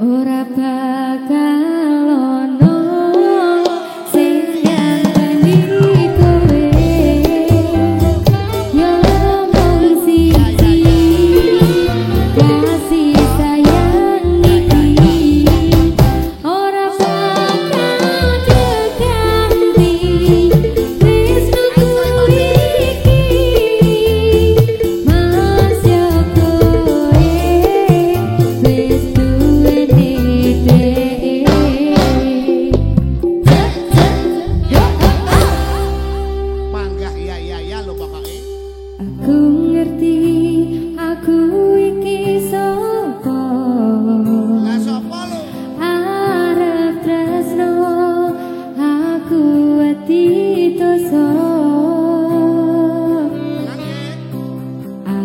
ora bakal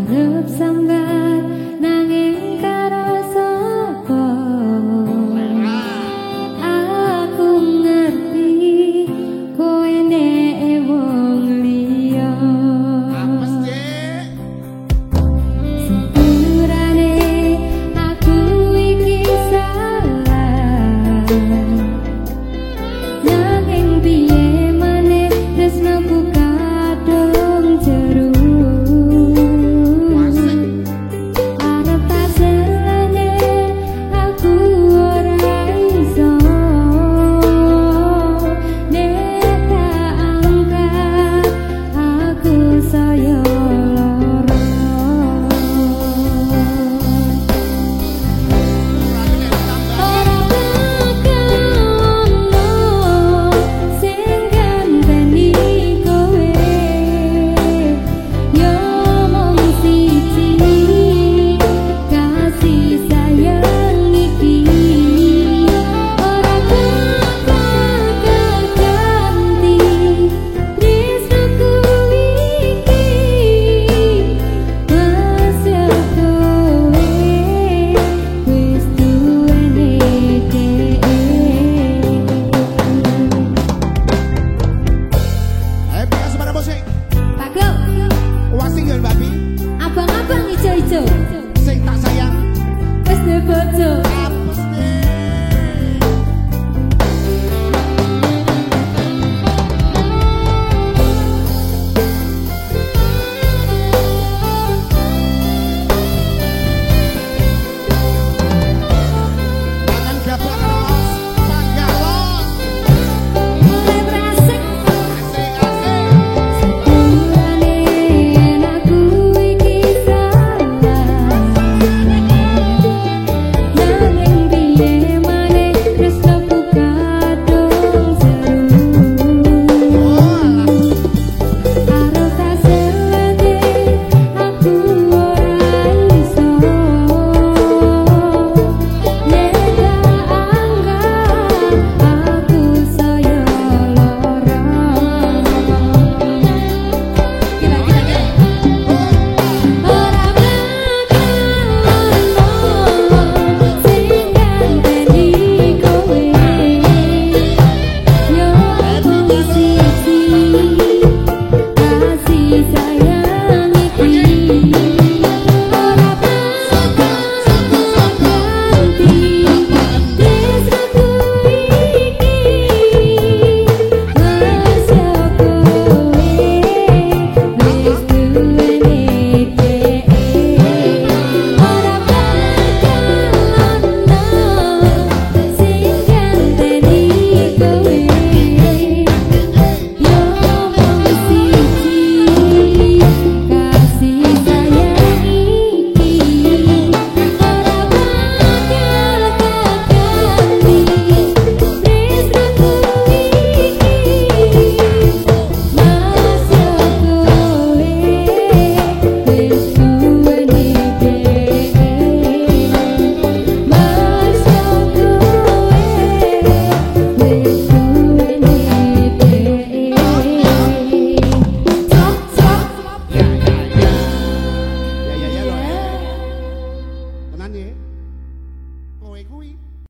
Love sangga